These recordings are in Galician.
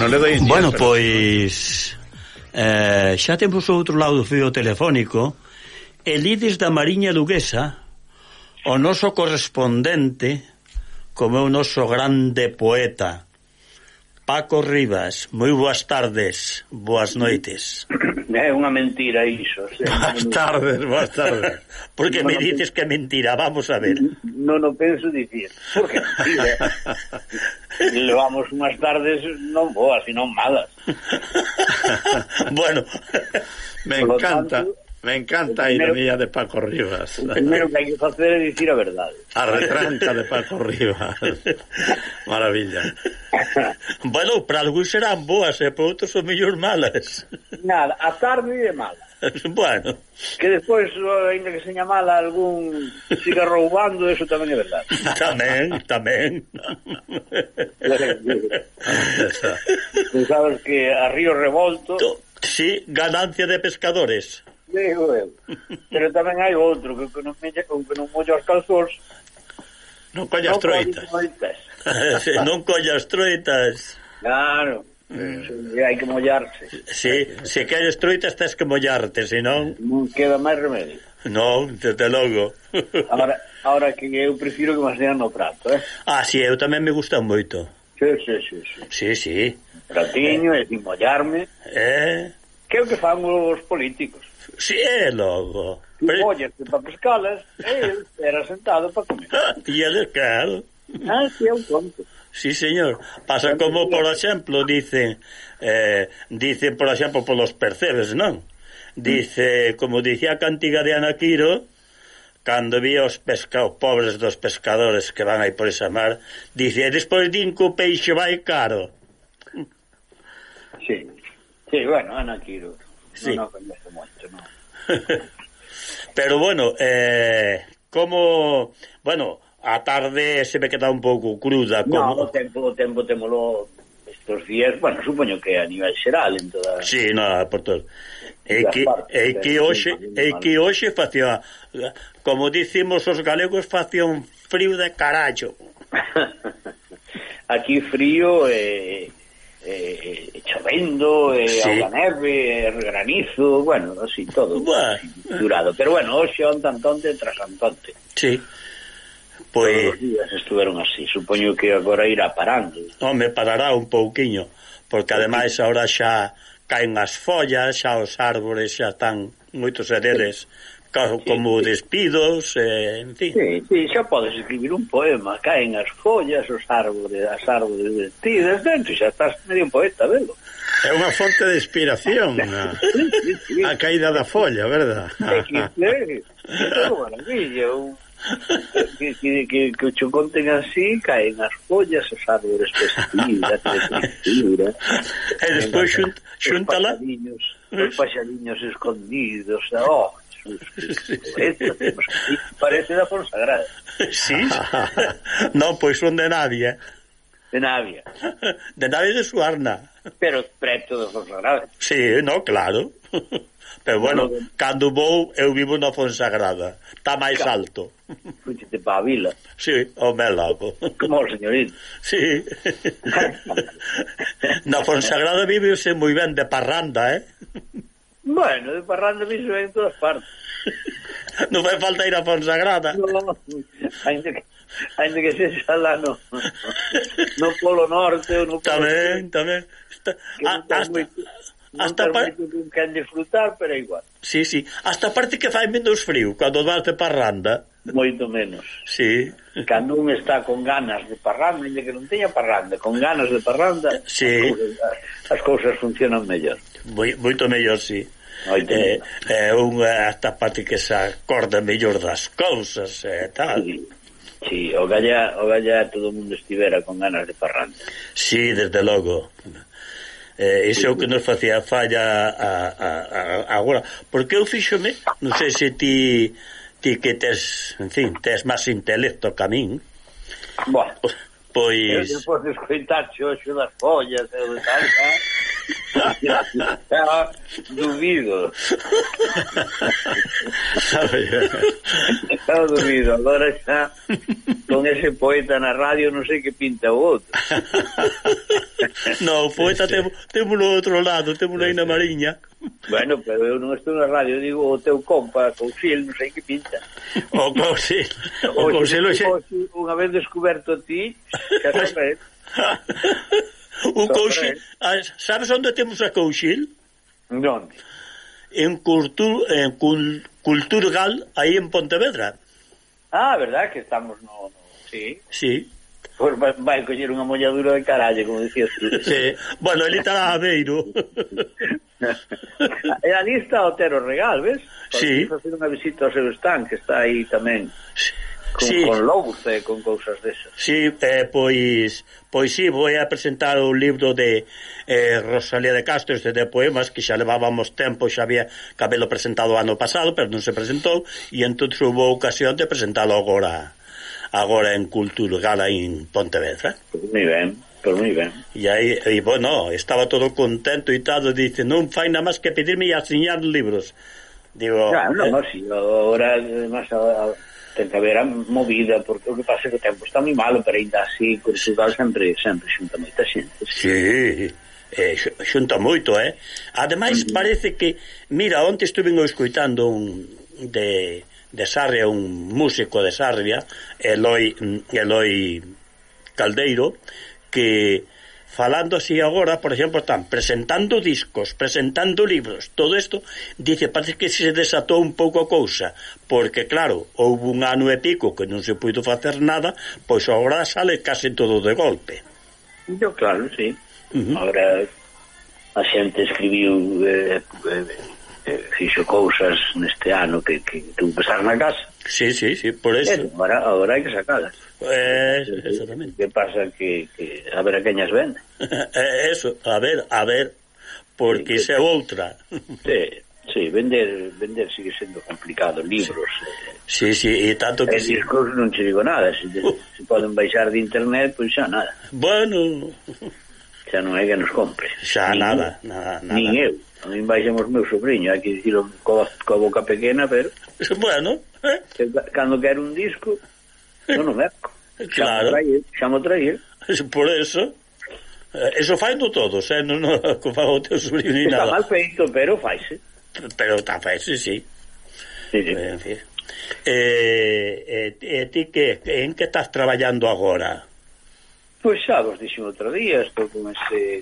non le doy Bueno, pero... pois eh, xa temos o outro lado do fío telefónico Elides da Mariña Luguesa o noso correspondente como o noso grande poeta Paco Rivas, moi boas tardes, boas noites. É unha mentira iso. Boas tardes, boas tardes. Porque no me dices que é mentira, vamos a ver. Non o no penso dicir. Porque mentira. levamos unhas tardes non boas, sino malas. bueno, me encanta. Tanto, Me encanta a ironía de Paco Rivas. O primeiro que hai que facer é dicir a verdade. A retranca de Paco Rivas. Maravilla. bueno, para algúns serán boas e eh? para outros son mellor malas. Nada, a tarde é mala. bueno. Que despois, eh, ainda que seña mala, algún siga roubando, eso tamén é verdade. tamén, tamén. Tú sabes que a Río Revolto... Sí, ganancia de pescadores. Digo eu. Pero tamén hai outro, que, que non, mella, que non mollo aos calzóns, Non collas troitas. non collas troitas. Claro. Eh, eh, hai que mollarse. Si, se queres truitas tens que mollarte, senón non queda máis remedio. Non, desde logo. Agora, agora que eu prefiro que masean no prato, eh? Ah, si, eu tamén me gusta moito. Si, si, si. Si, si. si. Pratiño, eh. e sin mollarme. Eh. Que é o que fan os políticos. Si, é logo. Tu Pero... mollarte para pescalas, e era sentado para comer. Ah, e ele, claro. Ah, si, é un conto. Sí, señor. Pasa como, por exemplo, dicen, eh, dicen, por exemplo, polos percebes, non? Dice, como dicía a cantiga de Anaquiro, cando vi os pescados pobres dos pescadores que van aí por esa mar, dice, despois din que o peixe vai caro. Sí, sí bueno, Anaquiro. Sí. Non no coñezo moito, non. Pero bueno, eh, como, bueno, a tarde se me queda un pouco cruda. Como... No, o tempo, o tempo temolo estos días, bueno, supoño que a nivel xeral en toda... Sí, nada, por todo. E que, é que hoxe, e que hoxe facía, como dicimos os galegos, facía un frío de carallo. Aquí frío e... Eh eh, chovendo, eh, sí. auga neve, eh, granizo, bueno, así todo, bueno. durado. Pero bueno, hoxe onte antonte tras antonte. Sí. Pois... Todos os días estuveron así. Supoño que agora irá parando. Home, parará un pouquiño, porque ademais agora xa caen as follas, xa os árbores xa están moitos deles sí, como sí, despidos, eh, en fin. Sí, sí, xa podes escribir un poema, caen as follas, os árbores, as árbores desde dentro xa estás medio un poeta, velo. É unha fonte de inspiración a, a caída da folla, verdad? É que é, é maravilla, un que, que, que, que o chocón ten así caen as follas, os árboles vestidas, vestidas e despois xunt, xuntala os paxariños, os paxariños escondidos da oh, Parece da Fonsagrada. Sí. no, pois son de nadie. Eh de Navia. De Navia de Suarna. Pero preto de Fonsagrada. Sí, no, claro. Pero bueno, no, no, cando vou, eu vivo na Fonsagrada. Está máis claro. alto. Fuiste para a vila. Sí, o me lago. Como o señorito. Sí. na Fonsagrada vivese moi ben de parranda, eh? Bueno, de parranda vive en todas partes. non fai falta ir a Fonsagrada. No, ainda que ainda que sexa lá no, no Polo Norte ou no Polo Tamén, Sur, tamén. Está, a, hasta, moito, non hasta par... moito que disfrutar, pero igual. Sí, sí. Hasta parte que fai menos frío, cando vas de parranda. Moito menos. Sí. Cando un está con ganas de parranda, ainda que non teña parranda, con ganas de parranda, sí. as, cousas, as cousas funcionan mellor. Moito mellor, sí. Moito eh, eh, unha eh, hasta parte que se acorda mellor das cousas e eh, tal. Sí. Sí, o galla, o galla todo o mundo estivera con ganas de parranda. Sí, desde logo. Eh, iso é o que nos facía falla a, a, a, agora. Porque eu fíxome, non sei se ti, ti que tes, en fin, tes máis intelecto que a min. Boa. Pois... Eu depois de escoitarche hoxe das follas e de tal, Ah, dubido. Xa dubido. Agora xa con ese poeta na radio non sei que pinta o outro. no, o poeta tem, no outro lado, témolo aí na mariña. Bueno, pero eu non estou na radio, digo o teu compa, Cousil, non sei que pinta. O Cousil, o Cousil, unha vez descoberto ti, que sabes. O Sobre... A, ah, sabes onde temos a Cousil? Onde? En, cultur en Cul, Culturgal, aí en Pontevedra. Ah, verdad que estamos no... no sí. Sí. Pois vai, vai coñer unha molladura de carallo, como dicías tú. Sí. Bueno, ele está a Aveiro. e ali está Otero Regal, ves? Para sí. facer unha visita ao seu stand, que está aí tamén. Sí con, sí. con lobos e con cousas desas. Sí, eh, pois pois sí, vou a presentar o libro de eh, Rosalía de Castro, este de poemas que xa levábamos tempo, xa había cabelo presentado ano pasado, pero non se presentou, e entón houve ocasión de presentalo agora agora en Cultura en Pontevedra. Pues moi ben. Pois moi ben. E aí, e, bueno, estaba todo contento e tal, dice, non fai nada máis que pedirme e asiñar libros. Digo, claro, non, eh, si, agora, además, a ten que haber a movida, porque o que pasa é que o tempo está moi malo, pero ainda así, Curiosidade sempre, sempre xunta moita xente. Sí, eh, xunta moito, eh? Ademais, parece que, mira, onte estuve escoitando un de, de Sarria, un músico de Sarria, Eloi, Eloi Caldeiro, que falando así agora, por exemplo, están presentando discos, presentando libros, todo isto, dice, parece que se desatou un pouco a cousa, porque claro, houve un ano e pico que non se puido facer nada, pois agora sale case todo de golpe. Yo claro, sí. Uh -huh. Agora a xente escribiu eh, eh, eh, fixo cousas neste ano que, que tuvo que pasar na casa. Sí, sí, sí, por eh, eso. Agora, agora hai que sacalas. Pues, exactamente. Que pasa que, que a ver a queñas vende. Eso, a ver, a ver, porque sí, que, é outra. Sí, sí, vender vender sigue sendo complicado, libros. Eh. Sí, sí, e tanto que... Sí. Discos non te digo nada, se, uh. se poden baixar de internet, pois pues xa nada. Bueno... Xa non é que nos compre. Xa nin, nada, nada, nada. Nin eu. A mí baixamos meu sobrinho, hai que dicilo co, co boca pequena, pero... Bueno... Eh? Cando quer un disco, Non, o é. Claro. Xa mo traí, Por eso... Eh, eso faino todos, eh? non, non fago o teu sobrino ni nada. Está mal feito, pero faise. Pero está faise, sí. Sí, sí. Eh, en fin. Eh, eh, eh, ti que, en que estás traballando agora? Pois xa vos dixen outro día, estou con ese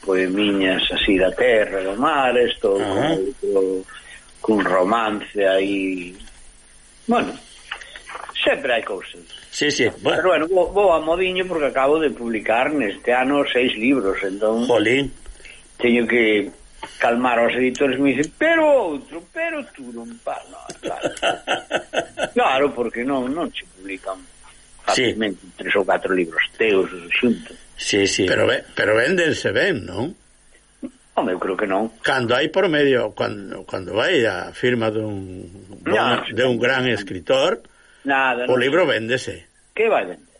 poemiñas así da terra, do mar, estou uh -huh. con, con romance aí... Bueno, sempre hai cousas. Sí, sí. Bueno. Pero bueno, vou, vou a modiño porque acabo de publicar neste ano seis libros, entón... Jolín. Teño que calmar aos editores me dicen, pero outro, pero tú non pa, no, claro. claro, porque non, non se publican fácilmente sí. tres ou catro libros teus xuntos. Sí, sí. Pero, pero véndense ben, non? Home, eu creo que non. Cando hai por medio, cando, cando vai a firma dun, no, de un gran escritor, Nada. O libro véndese. Que vai vender?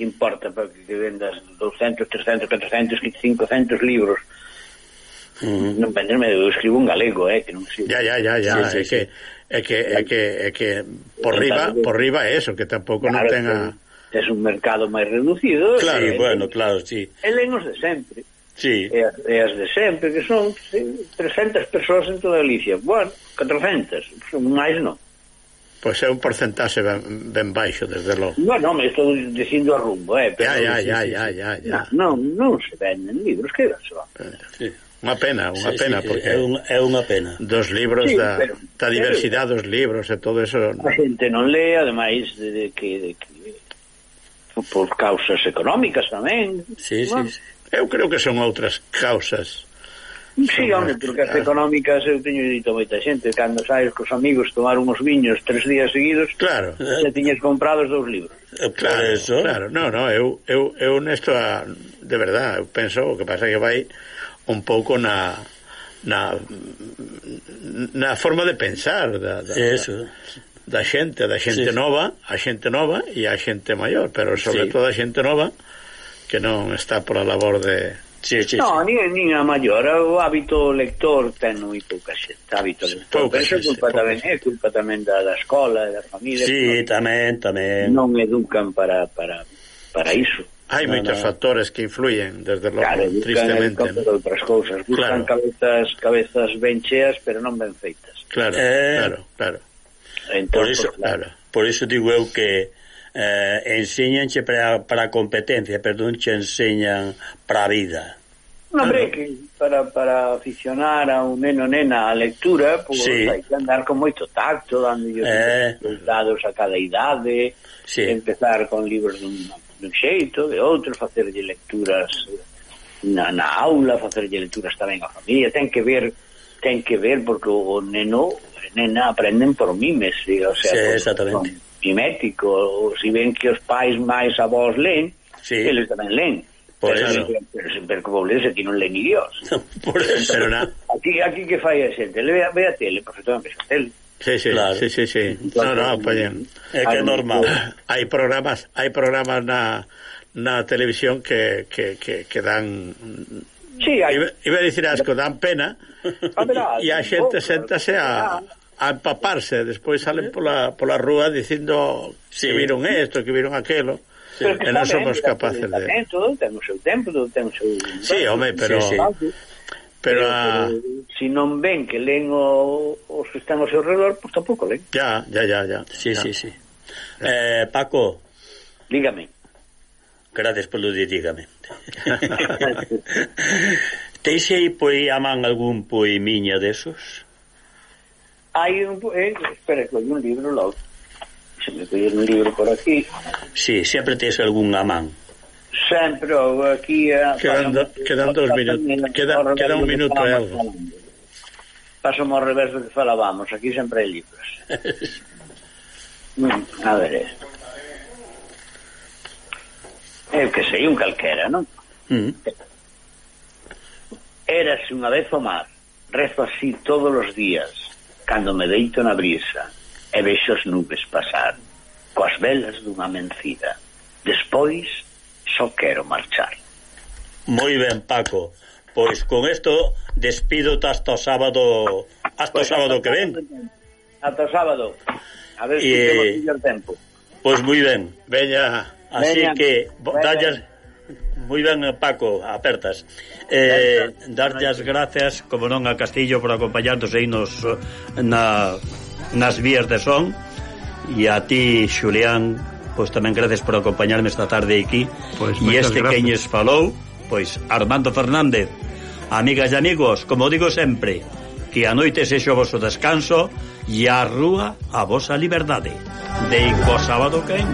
Importa para que vendas 200, 300, 400, 500 libros. Uh -huh. Non venderme, eu escribo un galego, eh, que non sei. Ya, ya, ya, ya, sí, sí, é, sí. Que, é que é que é que por riba, por riba é eso, que tampouco claro, non tenga es un mercado máis reducido. Claro, eh, bueno, eh, claro, sí. Helenos de sempre. Sí. E, e as de sempre, que son 300 persoas en toda Galicia. Bueno, 400, son máis non. Pois é un porcentaxe ben, ben baixo, desde logo. Non, non, me estou dicindo a rumbo, eh? Pero ya, ya, ya, ya, ya, Non, non se venden libros, que se va sí. Unha pena, unha sí, pena, sí, porque... É un, é unha pena. Dos libros, sí, da, pero, da diversidade dos libros e todo eso... A xente non lee, ademais, de, de que... De que por causas económicas tamén. Sí, bueno, sí, sí. Eu creo que son outras causas Sí, home, porque as económicas eu teño dito moita xente, cando saes cos amigos tomar uns viños tres días seguidos, claro, te tiñes comprados dous libros. Eh, claro, claro eso. claro. No, no, eu, eu, eu nesto, a, de verdad, eu penso, o que pasa que vai un pouco na na na forma de pensar da, da, eso. da xente, da xente sí, nova, a xente nova e a xente maior, pero sobre sí. todo a xente nova que non está por a labor de Sí, sí, no, nin a maior, o hábito lector ten tengo muy poca gente, abito lector. poca perché culpa colpa, da venire, colpa tamén da, da scuola, da famiglia. Sì, tamén, tamén. Non educan para, para, para iso. Hai no, moitos no. factores que influyen, desde logo, claro, tristemente. Claro, outras cousas. Buscan claro. cabezas, cabezas ben cheas, pero non ben feitas. Claro, eh, claro, claro. Entón, por iso, claro. claro. Por iso digo eu que eh, enseñanche para, para a competencia, pero non che enseñan para a vida. No, hombre, que para, para aficionar a un neno nena a lectura, pues sí. hai que andar con moito tacto, dando eh. dados a cada idade, eh, sí. empezar con libros dun, dun xeito, de outro, facerlle lecturas na, na aula, facerlle lecturas tamén á familia, ten que ver ten que ver porque o neno nena aprenden por mimes, ¿sí? o sea, sí, por, exactamente. Con, mimético, ou si ven que os pais máis avós len, sí. eles tamén len. Por pero, eso. Pero, pero como lees aquí non len ni Dios. Por eso, pero na... Aquí, aquí que fai a xente? Le ve, ve a tele, porque toda a tele. Sí, sí, claro. sí, sí, sí. No, no, pues, é que é normal. Hai programas, hai programas na, na televisión que, que, que, que dan Sí, hai... Iba, iba a dicir asco, dan pena. Ah, a ver, a, e a xente séntase a, a empaparse, despois salen pola, pola rúa dicindo sí. que viron isto, que viron aquelo. Sí. E non somos capaces de... Todo ten o seu tempo, todo ten o seu... Sí, home, pero... Sí, sí. Pero, pero, a... si non ven que leen o, os que están ao seu redor, pois pues tampouco leen. Ya, ya, ya, ya. Sí, ya. sí, sí. Eh, eh. Paco. Dígame. Gracias polo de dígame. Teixe aí pois a man algún poimiña desos? Hai un... Eh, espera, que hai un libro logo. Se me pedir un libro por aquí. Sí, sempre tes algún a man. Sempre, aquí... Eh, quedan, do, quedan dos minutos. Queda, queda un minuto e algo. Pasamos ao revés do que falábamos. Aquí sempre hai libros. mm, a ver, eh. Eu que sei, un calquera, non? Mm. Érase unha vez o mar, rezo así todos os días, cando me deito na brisa e vexo as nubes pasar coas velas dunha mencida. Despois, só quero marchar. Moi ben, Paco. Pois con isto despido hasta o sábado hasta pois o sábado hasta que ven. Hasta o sábado. A ver se temos e... temos tempo. Pois moi ben. Veña, así veña, que veña. dallas moi ben, Paco, apertas. Eh, darlle as gracias, como non, a Castillo por acompañarnos aí nos, na, nas vías de son e a ti, Xulián, pois tamén gracias por acompañarme esta tarde aquí. Pois, e este gracias. queñes falou, pois Armando Fernández. Amigas e amigos, como digo sempre, que a noite sexo o vosso descanso e a rúa a vosa liberdade. Deico sábado quen?